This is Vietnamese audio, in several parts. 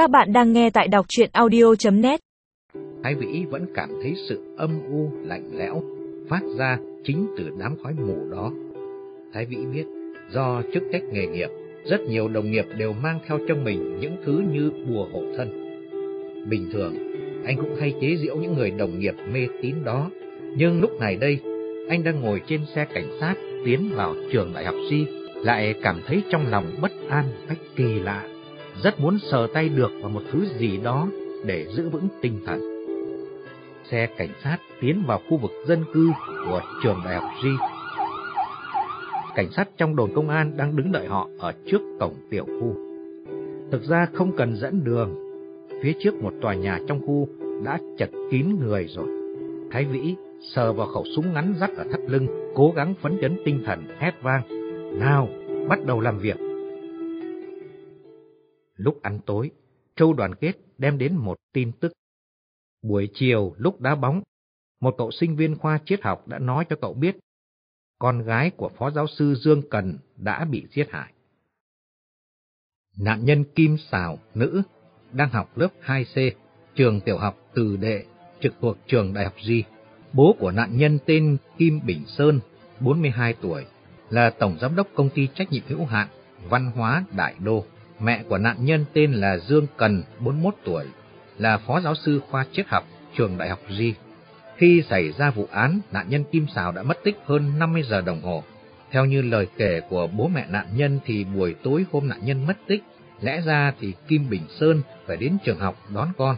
Các bạn đang nghe tại đọc chuyện audio.net Thái Vĩ vẫn cảm thấy sự âm u, lạnh lẽo, phát ra chính từ đám khói mù đó. Thái Vĩ biết, do chức trách nghề nghiệp, rất nhiều đồng nghiệp đều mang theo trong mình những thứ như bùa hộ thân. Bình thường, anh cũng hay chế giễu những người đồng nghiệp mê tín đó, nhưng lúc này đây, anh đang ngồi trên xe cảnh sát tiến vào trường đại học Si, lại cảm thấy trong lòng bất an cách kỳ lạ, rất muốn sờ tay được vào một thứ gì đó để giữ vững tinh thần. Xe cảnh sát tiến vào khu vực dân cư của trường đại học G. Cảnh sát trong đồn công an đang đứng đợi họ ở trước cổng tiểu khu. Thực ra không cần dẫn đường, phía trước một tòa nhà trong khu đã chật kín người rồi. Thái Vĩ sờ vào khẩu súng ngắn dắt ở thắt lưng, cố gắng phấn chấn tinh thần hét vang. Nào, bắt đầu làm việc. Lúc ăn tối, Châu đoàn kết đem đến một tin tức. Buổi chiều lúc đá bóng, một cậu sinh viên khoa triết học đã nói cho cậu biết con gái của Phó Giáo sư Dương Cần đã bị giết hại. Nạn nhân Kim Sào, nữ, đang học lớp 2C, trường tiểu học Từ Đệ, trực thuộc trường Đại học Di. Bố của nạn nhân tên Kim Bình Sơn, 42 tuổi, là Tổng Giám đốc Công ty Trách nhiệm hữu hạn Văn hóa Đại Đô. Mẹ của nạn nhân tên là Dương Cần, 41 tuổi, là Phó Giáo sư khoa triết học trường Đại học Di. Khi xảy ra vụ án, nạn nhân Kim Sào đã mất tích hơn 50 giờ đồng hồ. Theo như lời kể của bố mẹ nạn nhân thì buổi tối hôm nạn nhân mất tích, lẽ ra thì Kim Bình Sơn phải đến trường học đón con.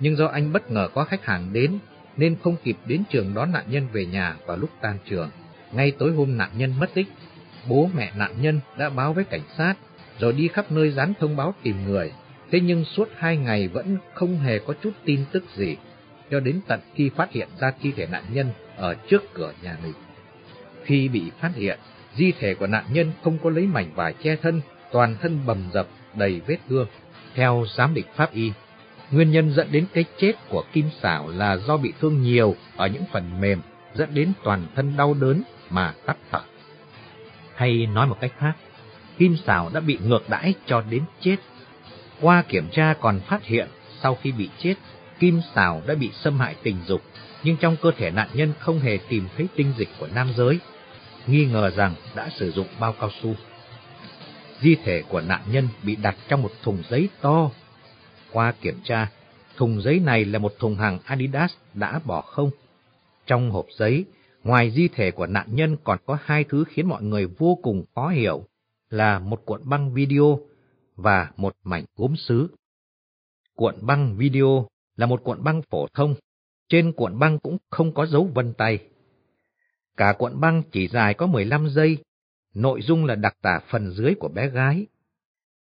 Nhưng do anh bất ngờ có khách hàng đến nên không kịp đến trường đón nạn nhân về nhà vào lúc tan trường. Ngay tối hôm nạn nhân mất tích, bố mẹ nạn nhân đã báo với cảnh sát rồi đi khắp nơi dán thông báo tìm người. Thế nhưng suốt hai ngày vẫn không hề có chút tin tức gì cho đến tận khi phát hiện ra thi thể nạn nhân ở trước cửa nhà mình. Khi bị phát hiện, di thể của nạn nhân không có lấy mảnh vải che thân, toàn thân bầm dập, đầy vết thương. Theo giám định pháp y, nguyên nhân dẫn đến cái chết của Kim Sảo là do bị thương nhiều ở những phần mềm, dẫn đến toàn thân đau đớn mà tắt thở. Hay nói một cách khác, Kim Sảo đã bị ngược đãi cho đến chết. Qua kiểm tra còn phát hiện sau khi bị chết Kim Sào đã bị xâm hại tình dục, nhưng trong cơ thể nạn nhân không hề tìm thấy tinh dịch của nam giới, nghi ngờ rằng đã sử dụng bao cao su. Di thể của nạn nhân bị đặt trong một thùng giấy to. Qua kiểm tra, thùng giấy này là một thùng hàng Adidas đã bỏ không. Trong hộp giấy, ngoài di thể của nạn nhân còn có hai thứ khiến mọi người vô cùng khó hiểu, là một cuộn băng video và một mảnh gốm sứ. Cuộn băng video là một cuộn băng phổ thông, trên cuộn băng cũng không có dấu vân tay. Cả cuộn băng chỉ dài có 15 giây, nội dung là đặc tả phần dưới của bé gái.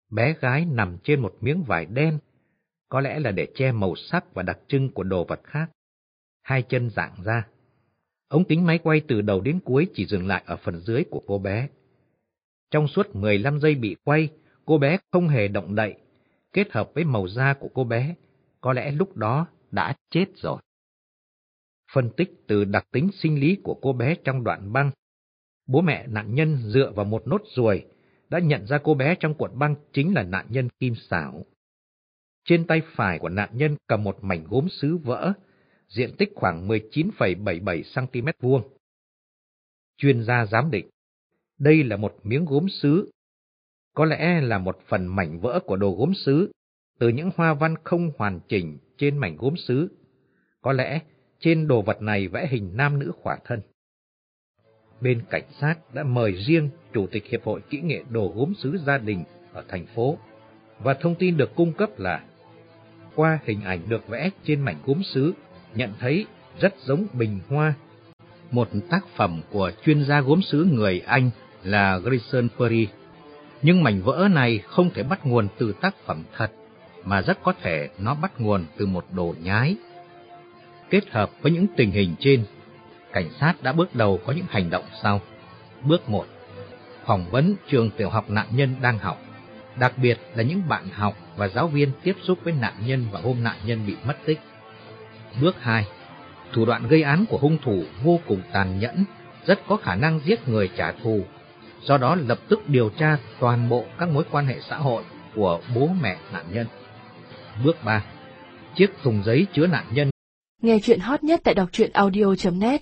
Bé gái nằm trên một miếng vải đen, có lẽ là để che màu sắc và đặc trưng của đồ vật khác. Hai chân dạng ra. Ống kính máy quay từ đầu đến cuối chỉ dừng lại ở phần dưới của cô bé. Trong suốt 15 giây bị quay, cô bé không hề động đậy, kết hợp với màu da của cô bé, có lẽ lúc đó đã chết rồi. Phân tích từ đặc tính sinh lý của cô bé trong đoạn băng, bố mẹ nạn nhân dựa vào một nốt ruồi đã nhận ra cô bé trong cuộn băng chính là nạn nhân Kim Sảo. Trên tay phải của nạn nhân cầm một mảnh gốm sứ vỡ, diện tích khoảng 19,77 cm vuông. Chuyên gia giám định, đây là một miếng gốm sứ, có lẽ là một phần mảnh vỡ của đồ gốm sứ từ những hoa văn không hoàn chỉnh trên mảnh gốm sứ. Có lẽ trên đồ vật này vẽ hình nam nữ khỏa thân. Bên cảnh sát đã mời riêng Chủ tịch Hiệp hội Kỹ nghệ Đồ gốm sứ gia đình ở thành phố, và thông tin được cung cấp là qua hình ảnh được vẽ trên mảnh gốm sứ, nhận thấy rất giống bình hoa. Một tác phẩm của chuyên gia gốm sứ người Anh là Grayson Perry. Nhưng mảnh vỡ này không thể bắt nguồn từ tác phẩm thật, mà rất có thể nó bắt nguồn từ một đồ nhái. Kết hợp với những tình hình trên, cảnh sát đã bước đầu có những hành động sau. Bước 1. Phỏng vấn trường tiểu học nạn nhân đang học, đặc biệt là những bạn học và giáo viên tiếp xúc với nạn nhân vào hôm nạn nhân bị mất tích. Bước 2. Thủ đoạn gây án của hung thủ vô cùng tàn nhẫn, rất có khả năng giết người trả thù, do đó lập tức điều tra toàn bộ các mối quan hệ xã hội của bố mẹ nạn nhân. Bước 3. Chiếc thùng giấy chứa nạn nhân Nghe chuyện hot nhất tại đọc truyện audio.net